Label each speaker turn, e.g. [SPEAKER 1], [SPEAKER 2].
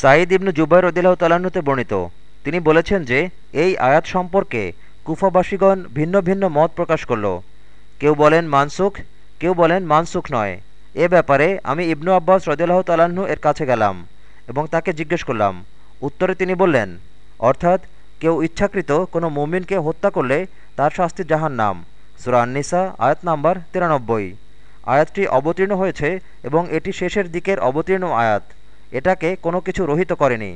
[SPEAKER 1] সাঈদ ইবনু জুবাই রদিল্লাহ তাল্লাহ্নতে বর্ণিত। তিনি বলেছেন যে, এই আয়াত সম্পর্কে কুফাবাসীগণ ভিন্ন ভিন্ন মত প্রকাশ করল। কেউ বলেন মানসুখ, কেউ বলেন মানসুখ নয়। এ ব্যাপারে আমি ইবনু আব্বাস রদিল্লাহ তাল্লাহ্ন এর কাছে গেলাম এবং তাকে জিজ্ঞেস করলাম। উত্তরে তিনি বললেন, অর্থাৎ কেউ ইচ্ছাকৃত কোনো মুমিনকে হত্যা করলে তার শাস্তি জাহান নাম সুরান্নিসা আয়াত নাম্বার তিরানব্বই। আয়াতটি অবতীর্ণ হয়েছে এবং এটি শেষের দিকের অবতীর্ণ আয়াত। এটাকে কোনো কিছু রহিত করেনি।